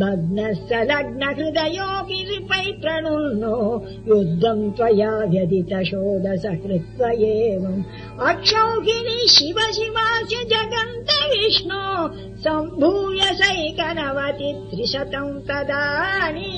भग्नः लग्न हृदयोऽपि प्रणुन्नो युद्धम् त्वया व्यदित कृत्व एवम् अक्षौहिणी शिव शिवा च जगन्त विष्णो सम्भूय सैकनवति त्रिशतम् तदानी